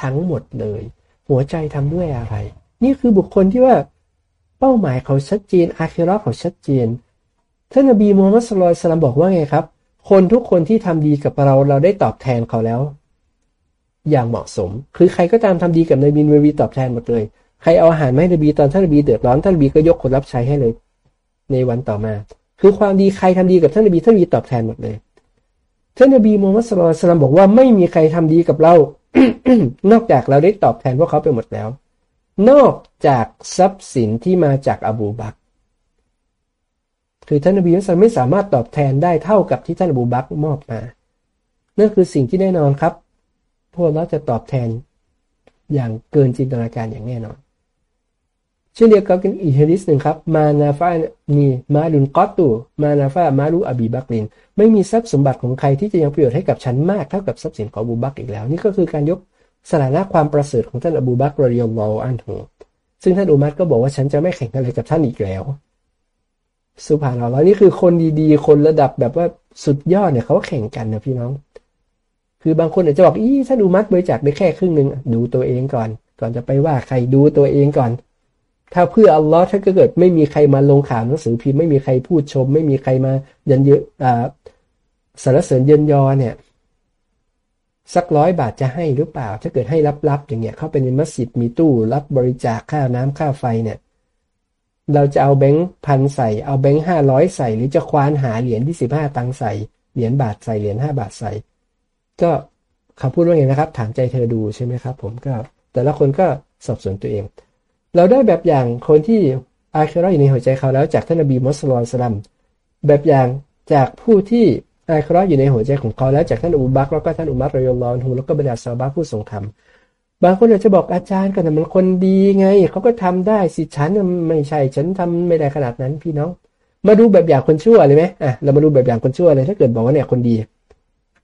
ทั้งหมดเลย หัวใจทำด้วยอะไร นี่คือบุคคลที่ว่าเป้าหมายเขาชัดเจนอาคิรอเขาชัดเจนท่านอบีมูฮัมมัดสุลตัลสลามบอกว่าไงครับ คนทุกคนที่ทำดีกับเราเราได้ตอบแทนเขาแล้ว อย่างเหมาะสม คือใครก็ตามทำดีกับนายบีนบีตอบแทนหมดเลย ใครเอาอาหารมาให้นบีตอนท่านนบีเดือดร้อนท่านนบีก็ยกคนรับใช้ให้เลย ในวันต่อมา คือความดีใครทำดีกับท่านนบีท่านนบีตอบแทนหมดเลย ท่านนบีมูฮัมมัดสุลตัลบอกว่าไม่มีใครทำดีกับเรา นอกจากเราได้ตอบแทนพวกเขาไปหมดแล้ว นอกจากทรัพย์สินที่มาจากอบูบักคือท่านนบีมุสลิมไม่สามารถตอบแทนได้เท่ากับที่ท่านอบูบักมอบมานั่นคือสิ่งที่แน่นอนครับ พวกเราจะตอบแทนอย่างเกินจินตนาการอย่างแน่นอน เช่นเดียวกันอีกฮะดิษหนึ่งครับ มานาฟามีมาลุนกอตูมานาฟามาลูอบีบักลิน ไม่มีทรัพย์สมบัติของใครที่จะยังประโยชน์ให้กับฉันมากเท่ากับทรัพย์สินของอบูบักอีกแล้ว นี่ก็คือการยกสถานะความประเสริฐของท่านอบูบักรดิยัลลออันหูซึ่งท่านอุมัรก็บอกว่าฉันจะไม่แข่งอะไรกับท่านอีกแล้ว สุภาพเราแล้วนี่คือคนดีๆ คนระดับแบบว่าสุดยอดเนี่ยเขาแข่งกันนะพี่น้อง คือบางคนอาจจะบอกอีท่านอุมัรบริจาคได้แค่ครึ่งหนึ่งดูตัวเองก่อน ก่อนจะไปว่าใครดูตัวเองก่อน ถ้าเพื่ออัลลอฮ์ถ้าเกิดไม่มีใครมาลงข่าวหนังสือพิมพ์ไม่มีใครพูดชม ไม่มีใครมายันเยอะสารเสริญเยินยอเนี่ยสักร้อยบาทจะให้หรือเปล่า ถ้าเกิดให้ลับๆอย่างเงี้ยเข้าไปในมัสยิดมีตู้รับบริจาคค่าน้ำค่าไฟเนี่ย เราจะเอาแบงค์พันใส่เอาแบงค์ห้าร้อยใส่ หรือจะควานหาเหรียญที่สิบห้าตังใส่เหรียญบาทใส่เหรียญห้าบาทใส่ ก็เขาพูดว่าไงนะครับ ถามใจเธอดูใช่ไหมครับ ผมก็แต่ละคนก็สอบสวนตัวเอง เราได้แบบอย่างคนที่อาคิรออยู่ในหัวใจเขาแล้วจากท่านนบีมุสลิมสลัมแบบอย่างจากผู้ที่อาคิรออยู่ในหัวใจของเขาแล้วจากท่านอุบักแล้วก็ท่านอุมัรรอยลอนฮูแล้วก็บรรดาซาบะผู้ทรงธรรมบางคนอาจจะบอกอาจารย์กันมันคนดีไง เขาก็ทำได้สิฉันไม่ใช่ฉันทำไม่ได้ขนาดนั้นพี่น้อง มาดูแบบอย่างคนชั่วเลยไหมอะเรามาดูแบบอย่างคนชั่วเลยถ้าเกิดบอกว่าเนี่ยคนดี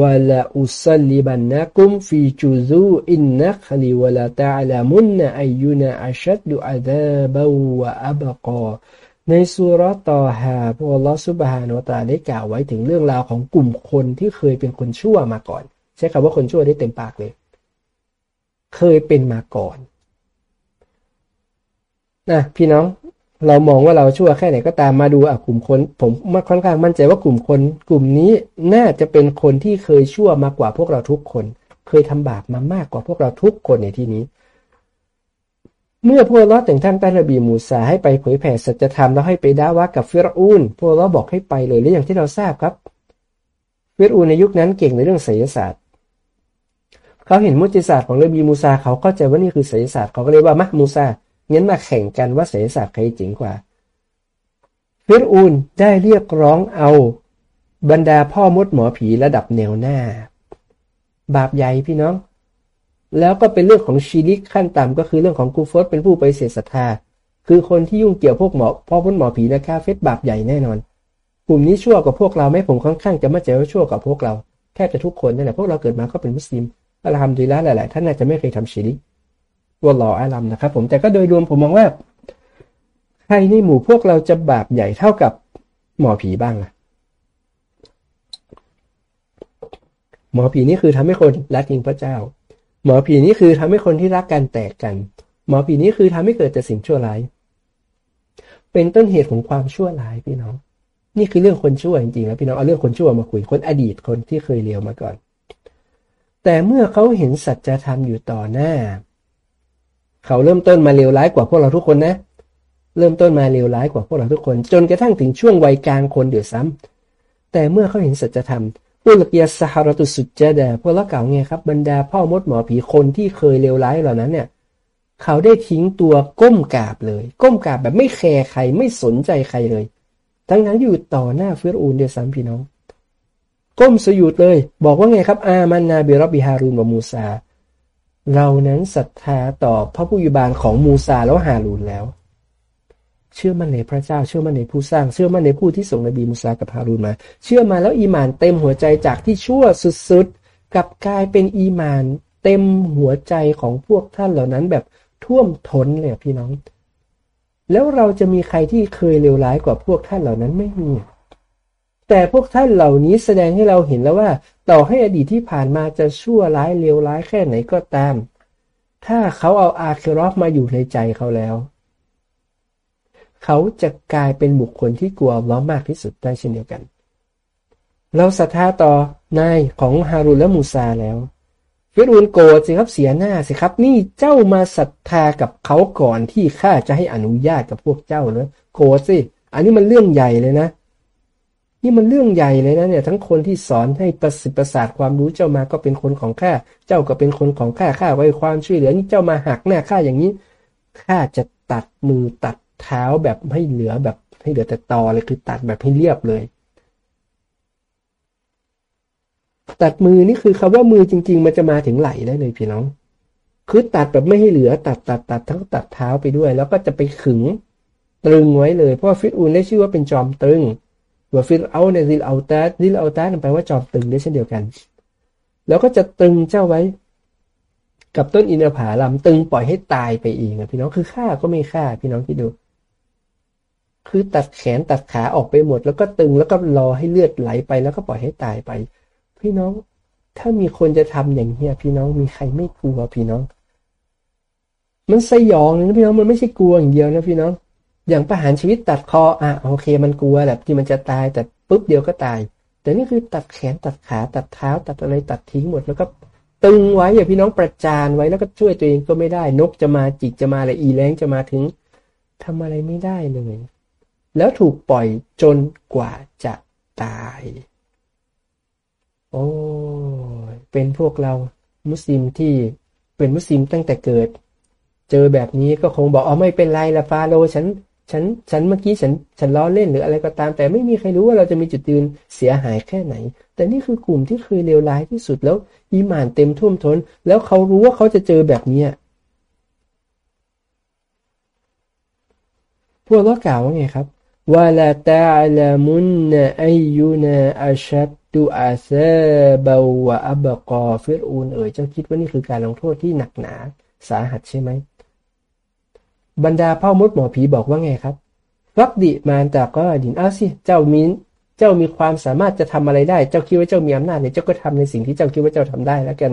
วะลาอุสลิบันนะกุมฟีจูซูอินนักลิวะลาตาลามุนนะอายุนะอัชัดดุอาดาบาวะอับกอในสุรตอฮาพระอัลลอฮฺสุบฮานวตาได้กล่าวไว้ถึงเรื่องราวของกลุ่มคนที่เคยเป็นคนชั่วมาก่อน ใช้คำว่าคนชั่วได้เต็มปากเลย เคยเป็นมาก่อนนะพี่น้อง เรามองว่าเราชั่วแค่ไหนก็ตามมาดูอะกลุ่มคน ผมมาค่อนข้างมั่นใจว่ากลุ่มคน กลุ่มนี้น่าจะเป็นคนที่เคยชั่วมากกว่าพวกเราทุกคน เคยทำบาปมามากกว่าพวกเราทุกคนในที่นี้ เมื่อพวกเราแต่งท่านตานบีมูซาให้ไปเผยแผ่สัจธรรมแล้วให้ไปด่าว่ากับฟิรอูนพวกเราบอกให้ไปเลยและอย่างที่เราทราบครับฟิรอูนในยุคนั้นเก่งในเรื่องไสยศาสตร์เขาเห็นมุจิศาสตร์ของนบีมูซาเขาก็ใจว่านี่คือไสยศาสตร์เขาก็เลยว่ามะมูซา งั้นมาแข่งกันว่าเสศาสตร์ใครเจ๋งกว่า ฟิรอูนได้เรียกร้องเอา บรรดาพ่อมดหมอผีระดับแนวหน้า บาปใหญ่พี่น้อง แล้วก็เป็นเรื่องของชีริกขั้นต่ำก็คือเรื่องของกูฟอสเป็นผู้ไปเสศรัทธา คือคนที่ยุ่งเกี่ยวพวกหมอพ่อมดหมอผีนะคาเฟสบาปใหญ่แน่นอนกลุ่มนี้ชั่วกว่าพวกเราไหมผมค่อนข้างจะมั่นใจว่าชั่วกว่าพวกเราแทบจะทุกคนนั่นแหละพวกเราเกิดมาก็เป็นมุสลิมอัลฮัมดุลิลละหลายๆท่านน่าจะไม่เคยทำชีริก วลออาลัมนะครับ ผมแต่ก็โดยรวมผมมองว่าใครในหมู่พวกเราจะบาปใหญ่เท่ากับหมอผีบ้างอะหมอผีนี่คือทำให้คนรักยิงพระเจ้า หมอผีนี่คือทำให้คนที่รักกันแตกกัน หมอผีนี่คือทำให้เกิดแต่สิ่งชั่วร้าย เป็นต้นเหตุของความชั่วร้ายพี่น้อง นี่คือเรื่องคนชั่วจริงๆแล้วพี่น้องเอาเรื่องคนชั่วมาคุยคนอดีตคนที่เคยเลวมาก่อน แต่เมื่อเขาเห็นสัจธรรมอยู่ต่อหน้า เขาเริ่มต้นมาเลวร้ายกว่าพวกเราทุกคนนะ เริ่มต้นมาเลวร้ายกว่าพวกเราทุกคน จนกระทั่งถึงช่วงวัยกลางคนเดือดซ้ำแต่เมื่อเขาเห็นสัจธรรมอุลกียสฮารตุสุจเจดพวกเราเก่าไงครับบรรดาพ่อมดหมอผีคนที่เคยเลวร้ายเหล่านั้นเนี่ย เขาได้ทิ้งตัวก้มกราบเลย ก้มกราบแบบไม่แคร์ใครไม่สนใจใครเลย ทั้งนั้นอยู่ต่อหน้าเฟิรูนเดือดซ้ำพี่น้อง ก้มสยุดเลย บอกว่าไงครับ อามันนาเบรับบิฮารุนวมูซา เรานั้นศรัทธาต่อพระผู้อภิบาลของมูซาแล้วฮารูนแล้ว เชื่อมั่นในพระเจ้าเชื่อมั่นในผู้สร้าง เชื่อมั่นในผู้ที่ส่งนบีมูซากับฮารูนมา เชื่อมาแล้ว إيمان เต็มหัวใจจากที่ชั่วสุดๆกลับกลายเป็น إيمان เต็มหัวใจของพวกท่านเหล่านั้นแบบท่วมท้นเลยพี่น้อง แล้วเราจะมีใครที่เคยเลวร้ายกว่าพวกท่านเหล่านั้นไม่มีแต่พวกท่านเหล่านี้แสดงให้เราเห็นแล้วว่า ต่อให้อดีตที่ผ่านมาจะชั่วร้ายเลวร้ายแค่ไหนก็ตาม ถ้าเขาเอาอาเครอฟมาอยู่ในใจเขาแล้ว เขาจะกลายเป็นบุคคลที่กลัวล้อมากที่สุดได้เช่นเดียวกัน เราศรัทธาต่อนายของฮารุและมูซาแล้วฟิรูนโกรธสิครับเสียหน้าสิครับ นี่เจ้ามาศรัทธากับเขาก่อนที่ข้าจะให้อนุญาตกับพวกเจ้าเลยโกรธสิ อันนี้มันเรื่องใหญ่เลยนะ นี่มันเรื่องใหญ่เลยนะเนี่ยทั้งคนที่สอนให้ประสิทธิ์ประสาทความรู้เจ้ามาก็เป็นคนของข้าเจ้าก็เป็นคนของข้าข้าไว้ความช่วยเหลือนี่เจ้ามาหักหน้าข้าอย่างนี้ข้าจะตัดมือตัดเท้าแบบให้เหลือแบบให้เหลือแต่ตอเลยคือตัดแบบให้เรียบเลย ตัดมือนี่คือคำว่ามือจริง ๆ มันจะมาถึงไหลได้เลยพี่น้อง คือตัดแบบไม่ให้เหลือตัดตัดตัดทั้งตัดเท้าไปด้วย แล้วก็จะไปขึงตรึงไว้เลยเพราะฟิรเอาน์ได้ชื่อว่าเป็นจอมตรึง ว่าฟิตเอาในซิลเอาแตาซิลเอาแตาแปลว่าจอมตึงได้เช่นเดียวกัน แล้วก็จะตรึงเจ้าไว้ กับต้นอินทผลัมตรึงปล่อยให้ตายไปเองพี่น้องคือฆ่าก็ไม่ฆ่าพี่น้องที่ดู คือตัดแขนตัดขาออกไปหมด แล้วก็ตรึงแล้วก็รอให้เลือดไหลไป แล้วก็ปล่อยให้ตายไป พี่น้องถ้ามีคนจะทำอย่างเนี้ยพี่น้องมีใครไม่กลัวพี่น้อง มันสยองนะพี่น้องมันไม่ใช่กลัวอย่างเดียวนะพี่น้อง อย่างประหารชีวิตตัดคออะโอเค มันกลัวแหละที่มันจะตายแต่ปุ๊บเดียวก็ตาย แต่นี่คือตัดแขนตัดขาตัดเท้า ตัดอะไรตัดทิ้งหมดแล้วก็ตึงไว้อย่าพี่น้องประจานไว้แล้วก็ช่วยตัวเองก็ไม่ได้ นกจะมาจิกจะมาอะไรอีแรงจะมาถึงทำอะไรไม่ได้เลยแล้วถูกปล่อยจนกว่าจะตาย โอ้เป็นพวกเรามุสลิมที่เป็นมุสลิมตั้งแต่เกิด เจอแบบนี้ก็คงบอกอ๋อไม่เป็นไรละฟาโรฉัน ฉันฉันเมื่อกี้ฉันฉันล้อเล่นหรืออะไรก็ตาม แต่ไม่มีใครรู้ว่าเราจะมีจุดยืนเสียหายแค่ไหน แต่นี่คือกลุ่มที่เคยเลวร้ายที่สุดแล้วอีหมานเต็มท่วมทน้น แล้วเขารู้ว่าเขาจะเจอแบบนี้พวกเรากล่าวว่าไงครับว่าละตาลามุนอายุนาอัชัดดูอาเซบาวะอับกอฟิรูนเอ๋ยเจ้าคิดว่านี่คือการลงโทษที่หนักหนาสาหัสใช่ไหม บรรดาพ่อมดหมอผีบอกว่าไงครับวักดิมานตาก็ดินอ้าสิเจ้ามีเจ้ามีความสามารถจะทำอะไรได้ เจ้าคิดว่าเจ้ามีอำนาจเนี่ยเจ้าก็ทำในสิ่งที่เจ้าคิดว่าเจ้าทำได้แล้วกัน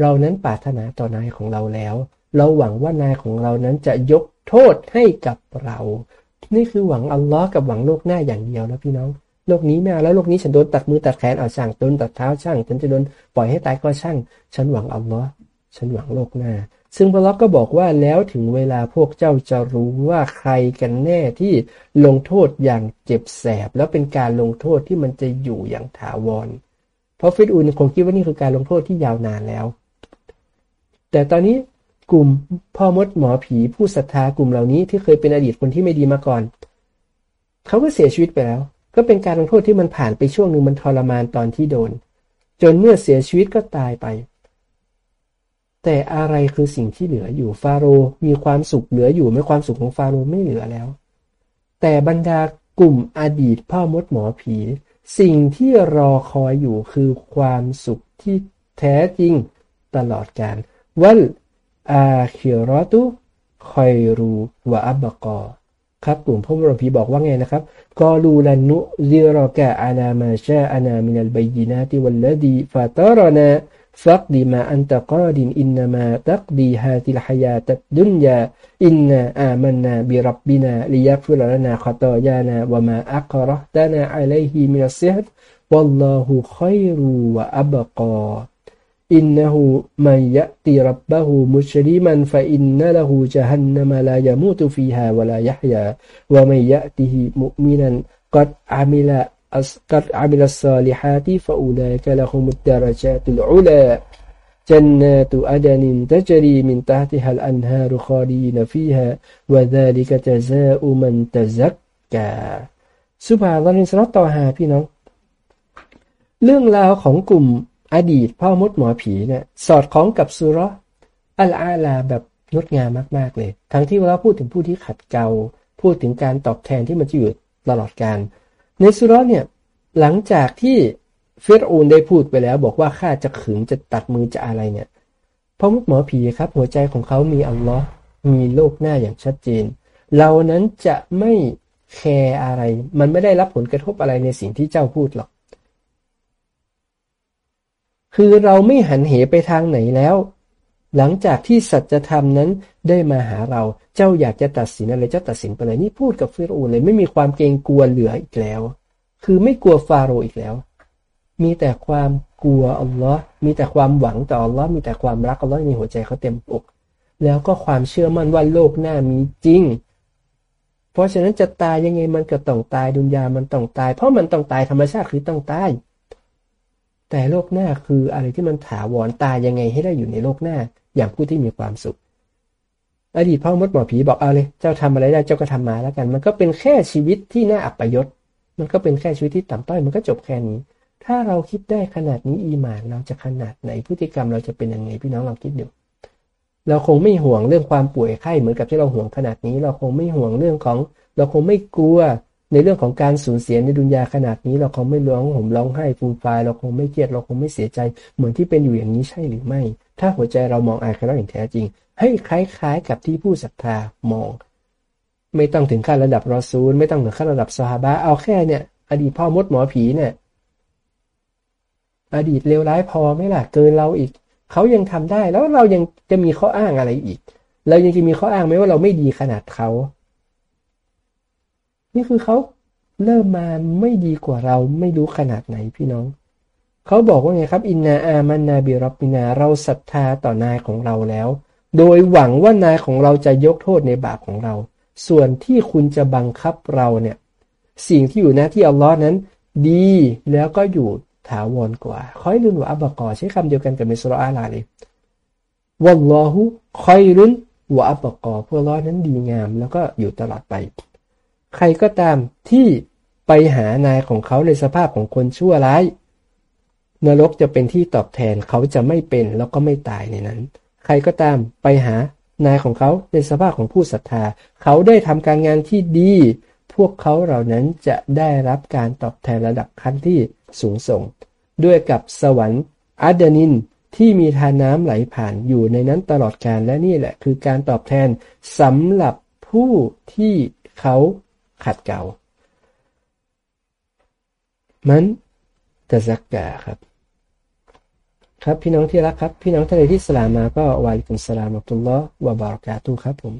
เรานั้นปรารถนาต่อนายของเราแล้ว เราหวังว่านายของเรานั้นจะยกโทษให้กับเรา นี่คือหวังอัลลอฮ์กับหวังโลกหน้าอย่างเดียวนะพี่น้องโลกนี้ไม่เอาแล้วโลกนี้ฉันโดนตัดมือตัดแขนเอาช่างโดนตัดเท้าช่าง ฉันจะโดนปล่อยให้ตายก็ช่าง ฉันหวังอัลลอฮ์ฉันหวังโลกหน้า ซึ่งพระล็อกก็บอกว่าแล้วถึงเวลาพวกเจ้าจะรู้ว่าใครกันแน่ที่ลงโทษอย่างเจ็บแสบ แล้วเป็นการลงโทษที่มันจะอยู่อย่างถาวร เพราะฟิดอุนคงคิดว่านี่คือการลงโทษที่ยาวนานแล้ว แต่ตอนนี้กลุ่มพ่อมดหมอผีผู้ศรัทธากลุ่มเหล่านี้ที่เคยเป็นอดีตคนที่ไม่ดีมาก่อน เขาก็เสียชีวิตไปแล้ว ก็เป็นการลงโทษที่มันผ่านไปช่วงหนึ่งมันทรมานตอนที่โดน จนเมื่อเสียชีวิตก็ตายไป แต่อะไรคือสิ่งที่เหลืออยู่ฟาโรมีความสุขเหลืออยู่ไม่ความสุขของฟาโรไม่เหลือแล้ว แต่บรรดากลุ่มอดีตพ่อมดหมอผี สิ่งที่รอคอยอยู่คือความสุขที่แท้จริงตลอดกาลวัลอาคิรอตุคอยรูวะอับบกอครับกลุ่มพระบรมพีบอกว่าไงนะครับกอลูลันนุซิรอกะอาลามาชาอานามินัลบัยนาติวัลลดีฟาตารนา فاقضي ما أنت قاد إنما تقضي هذه الحياة الدنيا. إنا آمنا بربنا ليغفر لنا خطايانا وما أقرهتنا عليه من السحر. والله خير وأبقى. إنه من يأتي ربه مجرما فإن له جهنم لا يموت فيها ولا يحيا. ومن يأته مؤمنا قد عمل قد عمل الصالحات فأولئك لهم الدرجات العلى جنات أدن تجري من تحتها الأنهار خالدين فيها وذلك جزاء من تزكى สุภาพวรินสรต่อหาพี่น้องเรื่องราวของกลุ่มอดีตพ่อมดหมอผีเนี่ยสอดคล้องกับสุรอัลอาลาแบบงดงามมากๆเลย ทั้งที่เราพูดถึงผู้ที่ขัดเกลาพูดถึงการตอบแทนที่มันจะอยู่ตลอดการ ในสุรเนี่ย หลังจากที่เฟรอูนได้พูดไปแล้ว บอกว่าข้าจะขึงจะตัดมือจะอะไรเนี่ยพ่อมดหมอผีครับ หัวใจของเขามีอัลลอฮ์มีโลกหน้าอย่างชัดเจน เรานั้นจะไม่แคร์อะไร มันไม่ได้รับผลกระทบอะไรในสิ่งที่เจ้าพูดหรอก คือเราไม่หันเหไปทางไหนแล้ว หลังจากที่สัจธรรมนั้นได้มาหาเราเจ้าอยากจะตัดสินอะไรเจ้าตัดสินไปเลยนี่พูดกับฟิรูนเลยไม่มีความเกรงกลัวเหลืออีกแล้ว คือไม่กลัวฟาโรอีกแล้ว มีแต่ความกลัวอัลลอฮ์มีแต่ความหวังต่ออัลลอฮ์มีแต่ความรักอัลลอฮ์ในหัวใจเขาเต็มอก แล้วก็ความเชื่อมั่นว่าโลกหน้ามีจริง เพราะฉะนั้นจะตายยังไงมันก็ต้องตายดุนยามันต้องตาย เพราะมันต้องตายธรรมชาติคือต้องตายแต่โลกหน้าคืออะไรที่มันถาวรตายยังไงให้ได้อยู่ในโลกหน้า อย่างผู้ที่มีความสุข อดีตพ่อมดหมอผีบอกเอาเลยเจ้าทำอะไรได้เจ้าก็ทำมาแล้วกัน มันก็เป็นแค่ชีวิตที่น่าอับยศมันก็เป็นแค่ชีวิตที่ต่ำต้อยมันก็จบแค่นี้ ถ้าเราคิดได้ขนาดนี้อีหมานเราจะขนาดไหนพฤติกรรมเราจะเป็นยังไงพี่น้องลองคิดดูเราคงไม่ห่วงเรื่องความป่วยไข้เหมือนกับที่เราห่วงขนาดนี้ เราคงไม่ห่วงเรื่องของ เราคงไม่กลัวในเรื่องของการสูญเสียในดุนยาขนาดนี้ เราคงไม่ร้องห่มร้องไห้ฟูมฟายเราคงไม่เครียดเราคงไม่เสียใจเหมือนที่เป็นอยู่อย่างนี้ใช่หรือไม่ ถ้าหัวใจเรามองอาคราอย่างแท้จริง ให้คล้ายๆ กับที่ผู้ศรัทธามอง ไม่ต้องถึงขั้นระดับรอซูล ไม่ต้องถึงขั้นระดับซาฮาบะเอาแค่เนี่ย อดีตพ่อมดหมอผีเนี่ย อดีตเลวร้ายพอไม่ล่ะเกินเราอีก เขายังทำได้แล้วเรายังจะมีข้ออ้างอะไรอีก เรายังจะมีข้ออ้างไหมว่าเราไม่ดีขนาดเขา นี่คือเขาเริ่มมาไม่ดีกว่าเราไม่รู้ขนาดไหนพี่น้อง เขาบอกว่าไงครับ อินนาอามันนาบิรับบินาเราศรัทธาต่อนายของเราแล้ว โดยหวังว่านายของเราจะยกโทษในบาปของเรา ส่วนที่คุณจะบังคับเราเนี่ย สิ่งที่อยู่หน้าที่อัลลอฮ์นั้น ดีแล้วก็อยู่ถาวรกว่าคอยรุนวะอับบกอใช้คำเดียวกันกับในสุรอาลาเลยวัลลอฮุคอยรุนวะอับบกอพวกล้อนั้นดีงามแล้วก็อยู่ตลอดไป ใครก็ตามที่ไปหานายของเขาในสภาพของคนชั่วร้าย นรกจะเป็นที่ตอบแทนเขาจะไม่เป็นแล้วก็ไม่ตายในนั้น ใครก็ตามไปหานายของเขาในสภาพของผู้ศรัทธา เขาได้ทำการงานที่ดี พวกเขาเหล่านั้นจะได้รับการตอบแทนระดับขั้นที่สูงส่ง ด้วยกับสวรรค์อาดานินที่มีทานน้ำไหลผ่านอยู่ในนั้นตลอดกาลและนี่แหละ คือการตอบแทนสำหรับผู้ที่เขาขัดเกลามันจะซักกาครับ ครับพี่น้องที่รักครับ พี่น้องท่านใดที่สลามมาก็วาลิกุมสลามอัตุลลอฮ์วะบารักาตุครับผม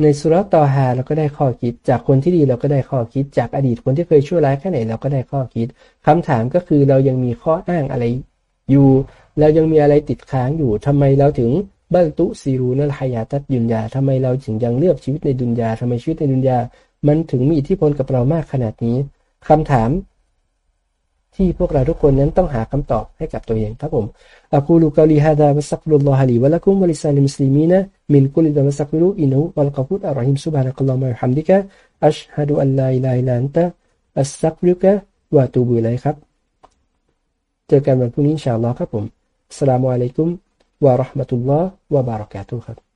ในสุรตอฮาเราก็ได้ข้อคิด จากคนที่ดีเราก็ได้ข้อคิด จากอดีตคนที่เคยชั่วร้ายแค่ไหนเราก็ได้ข้อคิดคำถามก็คือเรายังมีข้ออ้างอะไรอยู่ เรายังมีอะไรติดค้างอยู่ทำไมเราถึงบัลตุซีรูนัลฮายาตัดยุนยาทำไมเราถึงยังเลือกชีวิตในดุนยาทำไมชีวิตในดุนยา มันถึงมีอิทธิพลกับเรามากขนาดนี้คำถาม ที่พวกเราทุกคนนั้นต้องหาคำตอบให้กับตัวเองครับผมอะคูลูกาลีฮาดาบัสักรุลลอฮลีวะลักุมวะลิซาลิมสลิมีนะมินกุลิดะบัสักรุอินูวัลกฟุดอัลรอฮิมซุบฮานะกัลลอฮ์มะฮัมดิกะอัชฮะดูอัลลาอิลาอิลันตะอัสักรุกะวะตูบุไลครับ เจอกันวันพรุ่งนี้อินชาอัลลอฮ์ครับผมสลามุอะลัยกุมวะราะห์มะตุลลอฮ์วะบารักะตุครับ